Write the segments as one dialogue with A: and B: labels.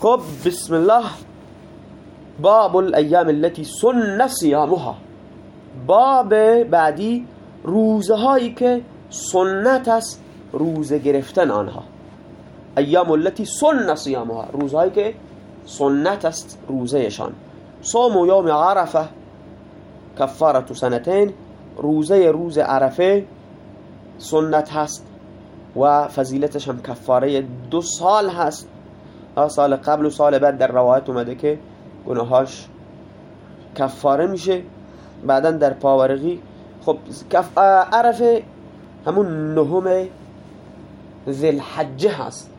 A: خب بسم الله. باب الایام التي سن صيامها باب بعدی روزه هایی که سنت است روزه گرفتن آنها. ایام التي سن صيامها روزهایی که سنت است روزهشان. صوم یوم عرفه کفارت سنتین روزه روز عرفه سنت هست و فضیلتش هم کفاره دو سال هست. سال قبل و سال بعد در روایت اومده که گناهاش کفاره میشه بعدا در پاورقی. خب عرفه همون نهم ذلحجه هست.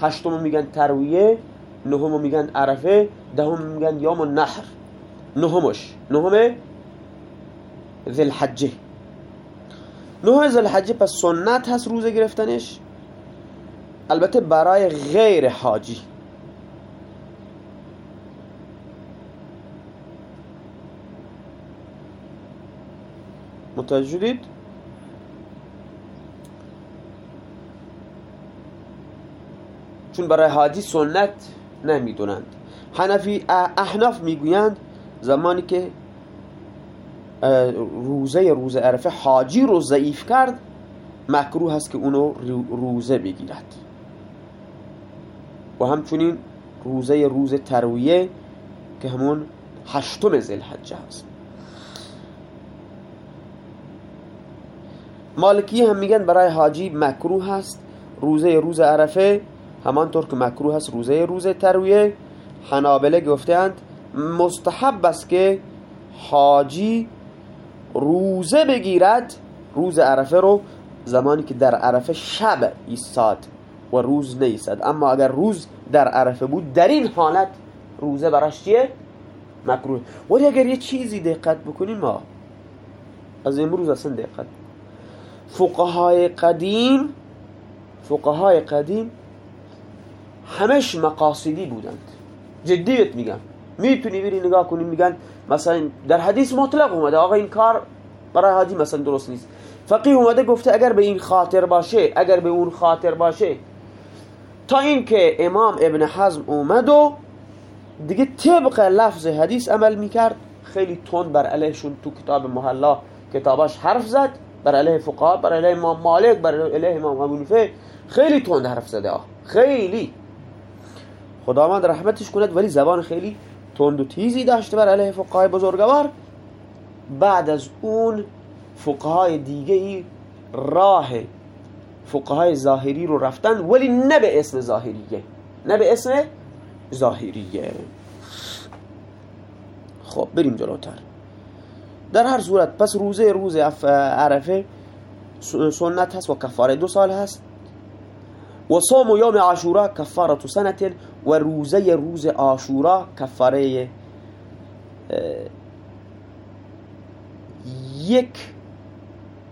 A: هشتم میگن ترویه نهم میگن عرفه دهم میگن یوم النحر. نهمش نهم ذلحجه نهم ذلحجه پس سنت هست روزه گرفتنش. البته برای غیر حاجی. متوجه شدید؟ چون برای حاجی سنت نمی‌دونند. حنفی احناف می‌گویند زمانی که روزه روزه عرفه حاجی رو ضعیف کرد مکروه هست که اونو روزه بگیرد. و همچنین روزه روز ترویه که همون هشتم زلحجه هست مالکی هم میگن برای حاجی مکروه هست. روزه روز عرفه همانطور که مکروه هست روزه روز ترویه. حنابله گفتند مستحب است که حاجی روزه بگیرد روز عرفه رو زمانی که در عرفه شب ایستاد. و روز نیستد اما اگر روز در عرفه بود در این حالت روزه براش چیه؟ مکروه. ولی اگر یه چیزی دقت بکنیم ما از امروز اصلا دقت فقهای قدیم فقهای قدیم همش مقاصدی بودند. جدیت میگم. می‌تونی بری نگاه کنی میگن مثلا در حدیث مطلق اومده آقا این کار برای حاجی مثلا درست نیست. فقیه اومده گفته اگر به این خاطر باشه اگر به اون خاطر باشه تا اینکه امام ابن حزم اومد و دیگه طبق لفظ حدیث عمل می‌کرد. خیلی تند بر علیهشون تو کتاب محلا کتاباش حرف زد بر علیه فقها بر علیه امام مالک بر علیه امام ابو خیلی تند حرف زده آه. خیلی. خداوند رحمتش کند ولی زبان خیلی تند و تیزی داشته بر علیه فقهای بزرگوار. بعد از اون فقهای دیگه ای راه فقهای ظاهری رو رفتن ولی نه به اسم ظاهریه. نه به اسم ظاهریه. خب بریم جلوتر. در هر صورت پس روزه روز عرفه سنت هست و کفاره دو سال هست. و صوم و یوم عاشورا کفاره سنت و روزه روز عاشورا کفاره یک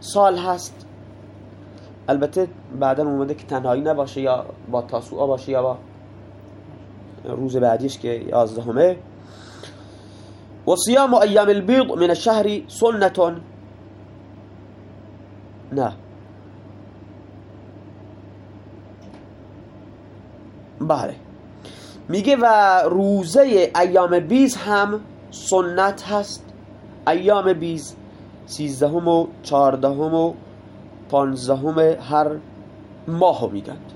A: سال هست. البته بعدا اومده که تنهایی نباشه یا با تاسوعا باشه یا با روز بعدیش که یازدهمه. و صیام ایام البیض من الشهر سنتون. نه. بله. میگه و روزه ایام بیز هم سنت هست. ایام بیز سیزدهم و چهاردهم و پانزدهم هر ماهو میگند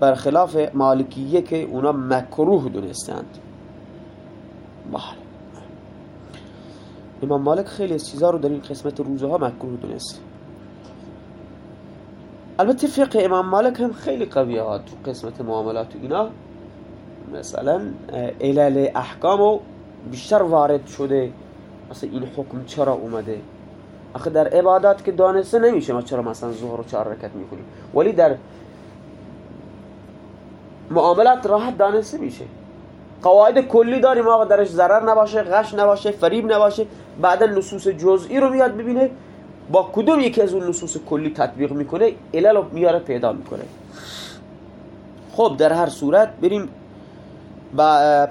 A: برخلاف مالکیه که اونا مکروه دونستند. بله. امام مالک خیلی از چیزا رو در این قسمت روزه ها مکروه دونست. البته فقه امام مالک هم خیلی قویه ها تو قسمت معاملات و اینا. مثلا علل احکامو بیشتر وارد شده مثلا این حکم چرا اومده؟ آخه در عبادات که دانسته نمیشه ما چرا مثلا ظهر و چهار رکت می‌کنیم ولی در معاملات راحت دانسته میشه. قواعد کلی داریم آقا درش ضرر نباشه غش نباشه فریب نباشه بعدا نصوص جزئی رو میاد ببینه با کدوم یکی از اون نصوص کلی تطبیق می‌کنه؟ علل رو میاره پیدا می‌کنه. خب در هر صورت بریم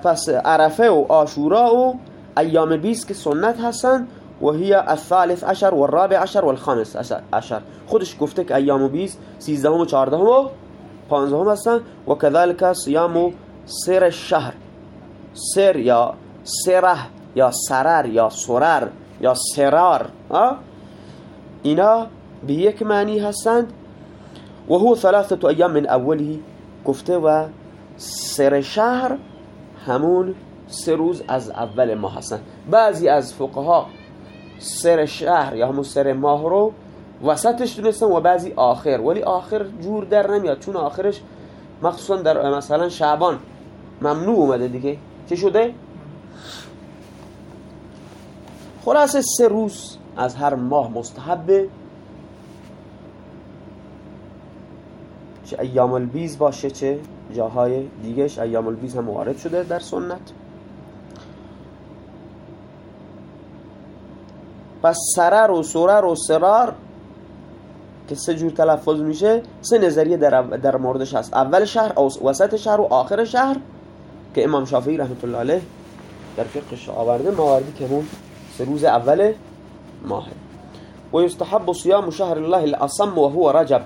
A: پس عرفه و آشورا و ایام بیست که سنت هستن وهي الثالث عشر والرابع عشر والخامس عشر خودش گفته که ایام بیز سیزدهم و چهاردهم و پانزدهم هستن و كذلك صيام سر الشهر سر یا سره یا سرر یا سرر یا سرار. اینا به یک معنی هستند. و هو ثلاثه ایام من اوله گفته و سر شهر همون سه روز از اول ماه هستن. بعضی از فقها سر شهر یا همون سر ماه رو وسطش دونستن و بعضی آخر. ولی آخر جور در نمیاد چون آخرش مخصوصا در مثلا شعبان ممنوع اومده دیگه. چه شده؟ خلاصه سه روز از هر ماه مستحبه. چه ایام البیز باشه چه جاهای دیگهش ایام البیز هم وارد شده در سنت. پس سرر و سرر و سرار که سه جور تلفظ میشه سه نظریه در, در موردش هست. اول شهر وسط شهر و آخر شهر که امام شافعی رحمت الله علیه در فقهش آورده مواردی که همون سه روز اول ماه و یستحب صیام شهر الله الاصم و هو رجب.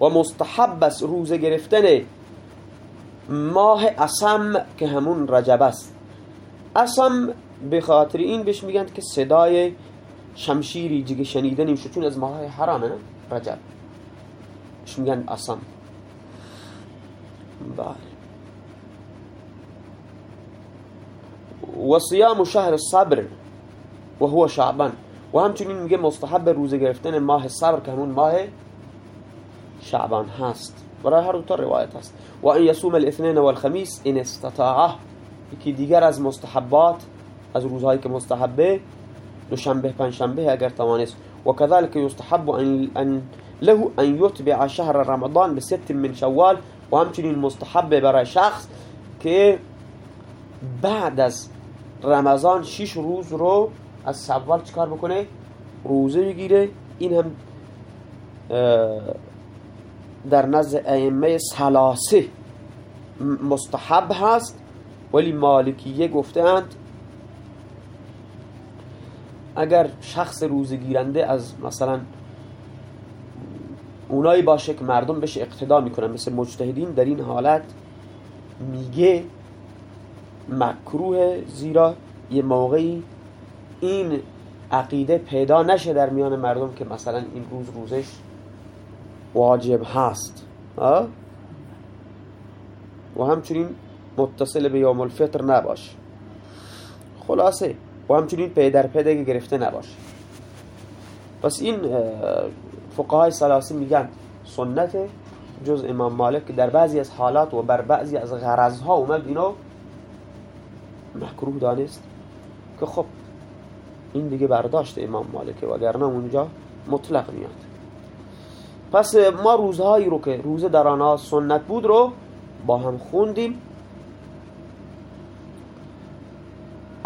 A: و مستحب است روزه گرفتن ماه اصم که همون رجب است. اصم به خاطر این بهش میگن که صدای شمشیری دیگه شنیدنی میشه چون از ماه حرامه نه؟ رجب. بهش میگن؟ اصم بله. و صیام شهر صبر و هو شعبان. و همچنین میگه مستحب روزه گرفتن ماه صبر که همون ماه شعبان هست. برای هر دو روایت هست. و ان یصوم الاثنين والخميس ان استطاعه. یکی دیگر از مستحبات از روزهایی که مستحبه دوشنبه پنجشنبه اگر توانست. كذلك يستحب ان له ان يتبع شهر رمضان بست من شوال و همچنین مستحبه برای شخص که بعد از رمضان شش روز رو از شوال چکار بکنه؟ روزه بگیره. این هم در نزد ائمه سلاسه مستحب هست. ولی مالکیه گفتند اگر شخص روزه گیرنده از مثلا اونایی باشه که مردم بهش اقتدا می‌کنن مثل مجتهدین در این حالت میگه مکروه زیرا یه موقعی این عقیده پیدا نشه در میان مردم که مثلا این روز روزش واجب هست. و همچنین متصل به یوم الفطر نباش. خلاصه و همچنین پی در پی گرفته نباش پس این فقهای سلاسی میگن سنت جز امام مالک در بعضی از حالات و بر بعضی از غرضها اومد اینو مکروه دانست که خب این دیگه برداشت امام مالکه وگرنه اونجا مطلق میاد. پس ما روزهایی رو که روزه در آنها سنت بود رو با هم خوندیم.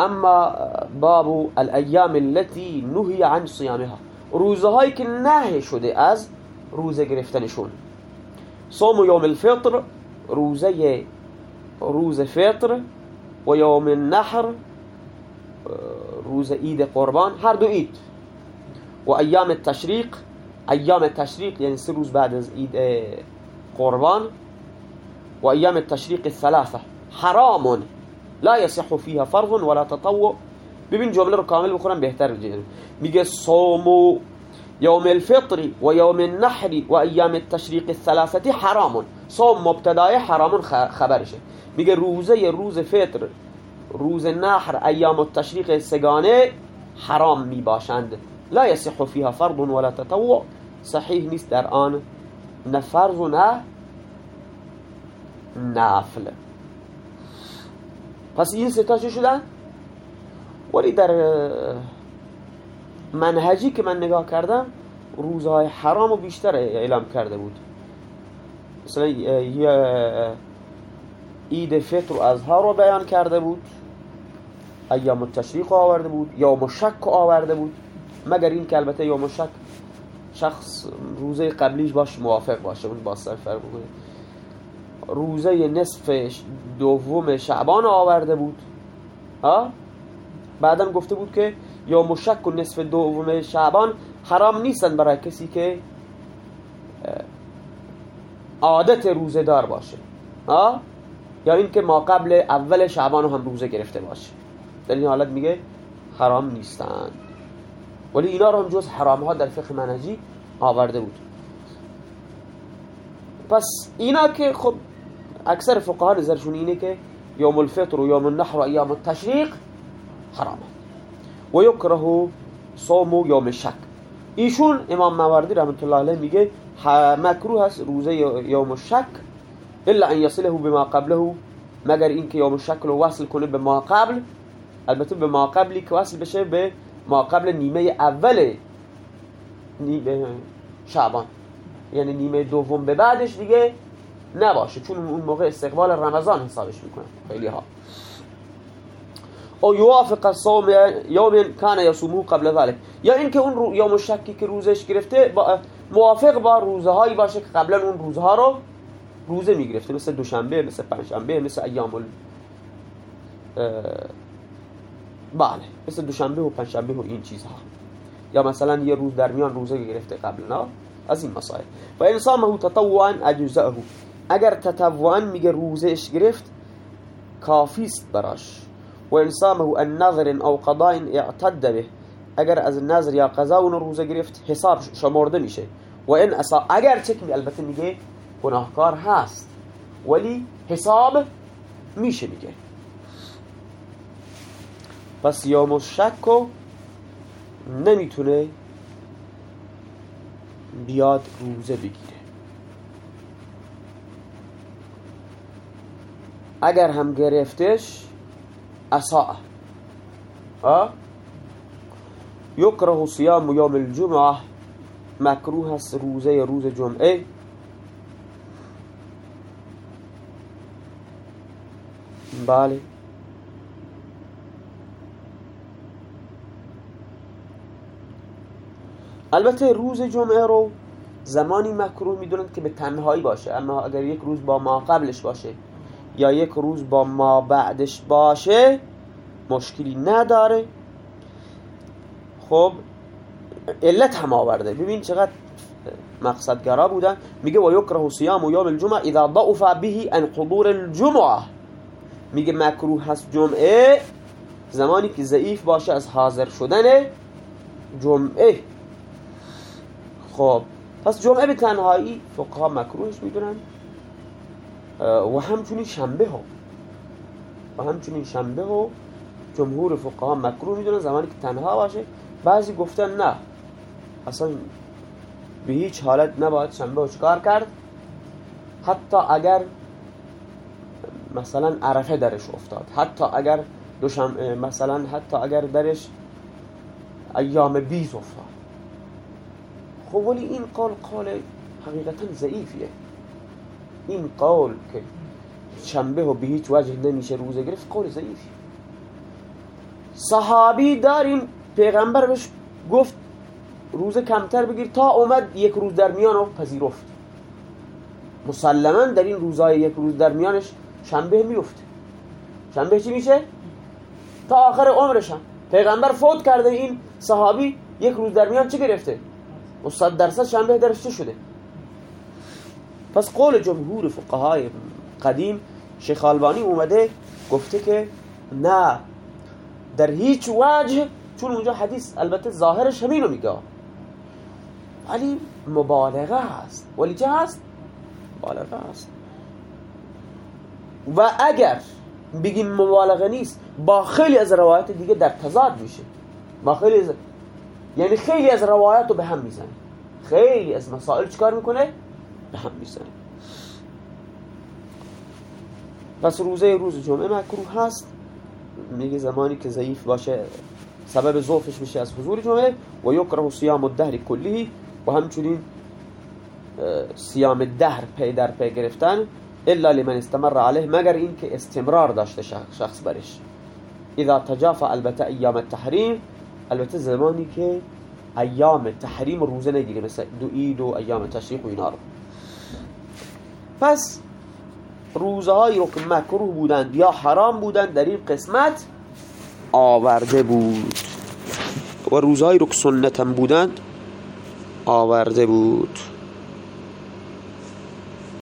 A: أما باب الایام التي نهی عن صیامها روزهایی که نه شده از روزه گرفتنشون صوم یوم الفطر روزه روز فطر و یوم النحر روز عید قربان هر دو عید. و ایام التشریق ایام التشریق یعنی سه روز بعد از عید قربان. و ایام التشریق الثلاثه حرام لا يصح فيها فرض ولا تطوع. ببین جمله رو کامل بخورم بهتر بجید میگه صوم يوم الفطر و النحر و ایام التشریق الثلاثه حرام. صوم مبتدای حرام خبرشه. میگه روزه روز فطر روز نحر ایام التشریق سگانه حرام می باشند لا یصح فيها فرض ولا تطوع. صحیح نیست در آن. نه فرض نه نفل. پس این ستا چه شدن؟ ولی در منهجی که من نگاه کردم روزهای حرام و بیشتر اعلام کرده بود. مثلا عید فطر و ازها رو بیان کرده بود. ایام التشریق آورده بود. یا شک آورده بود. مگر این که البته یوم شک شخص روزه قبلیش باش موافق باشه اون با سر فرق بکنه. روزه نصف دوم شعبان آورده بود. ها؟ بعدم گفته بود که یا مشک و نصف دوم شعبان حرام نیستن برای کسی که عادت روزه دار باشه. ها؟ یا اینکه ما قبل اول شعبان هم روزه گرفته باشه. در این حالت میگه حرام نیستن. ولی اینا رو هم جز حرام ها در فقه منهجی آورده بود. پس اینا که خب اکثر فقها نظرشون اینه که یوم الفطر و یوم النحر و ایام التشریق حرامه و یکره صوم یوم شک. ایشون امام مواردی رحمت الله علیه میگه مکروه هست روزه یوم الشک الا ان یصله بما قبله مگر اینکه یوم الشک رو وصل کنه به ما قبل. البته به ما قبلی که وصل بشه به ما قبل نیمه اول نیمه شعبان. یعنی نیمه دوم به بعدش دیگه. نباشه چون اون موقع استقبال رمضان حسابش می‌کنن خیلی ها او یوافق صوم یوم کان یصومو قبل ذلك یا اینکه اون یوم شکی که روزش گرفته با موافق با روزهایی باشه که قبلا اون روزها رو روزه می‌گرفته مثل دوشنبه مثل پنجشنبه مثل ایام ال... بله مثل دوشنبه و پنجشنبه و این چیزها. یا مثلا یه روز در میان روزه گرفته قبل نه؟ از این مسائل. و انسان تطوعا اجزاءه اگر تطوعا میگه روزش گرفت کافیست براش. و انسامه النظر او قضاء اعتد به. اگر از نظر یا قضا اون روزه گرفت حساب شمرده میشه. و این اصا اگر چک البته میگه گناهکار هست. ولی حساب میشه میگه. پس یا مشکو نمی‌تونه بیاد روزه بگیره. اگر هم گرفتش ها؟ یکره صیام یوم الجمعه مکروه است روزه روز جمعه. بله. البته روز جمعه رو زمانی مکروه می‌دونند که به تنهایی باشه اما اگر یک روز با ما قبلش باشه یا یک روز با ما بعدش باشه مشکلی نداره. خب علت هم آورده. ببین چقدر مقصدگرا بودن. میگه و یکره صیام و یوم الجمعه اذا ضعف به ان حضور الجمعه. میگه مکروه هست جمعه. زمانی که ضعیف باشه از حاضر شدن جمعه. خب پس جمعه به تنهایی فقها مکروهش می‌دونن. و همچنین شنبه ها. و همچنین شنبه ها جمهور فقها مکروه می‌دونن زمانی که تنها باشه. بعضی گفتن نه. اصلا به هیچ حالت نباید شنبه ها چکار کرد. حتی اگر مثلا عرفه درش افتاد. حتی اگر دوشم مثلا حتی اگر درش ایام بیز افتاد. خب ولی این قول قول حقیقتا ضعیفیه. این قول که شنبه و به هیچ وجه نمیشه روزه گرفت قول ضعیفی صحابی داریم پیغمبر بهش گفت روز کمتر بگیر تا اومد یک روز در میان رو پذیرفت مسلما در این روزای یک روز در میانش شنبه میفته شنبه چی میشه؟ تا آخر عمرش هم پیغمبر فوت کرده این صحابی یک روز در میان چه گرفته؟ و صد درصد شنبه درش چه شده؟ پس قول جمهور فقهای قدیم شیخ البانی اومده گفته که نه در هیچ وجه چون اونجا حدیث البته ظاهرش همینو میگه. ولی مبالغه هست ولی چه هست؟ مبالغه هست و اگر بگیم مبالغه نیست با خیلی از روایت دیگه در تضاد میشه. با خیلی از یعنی خیلی از روایت رو به هم می‌زنه. خیلی از مسائل چکار می‌کنه؟ به هم می‌زنه پس روزه روز جمعه مکروه هست. میگه زمانی که ضعیف باشه سبب ضعفش میشه از حضور جمعه و یکره صیام الدهر کلی و همچنین صیام دهر پی در پی گرفتن الا لمن استمر عليه مگر این که استمرار داشته شخص برش. اذا تجافى البته ایام التحریم البته زمانی که ایام تحریم روزه نگیره مثل دو اید و ایام تشریق و اینا رو. پس روزهایی رو که مکروه بودند یا حرام بودند در این قسمت آورده بود. و روزهایی رو که سنتم بودند آورده بود.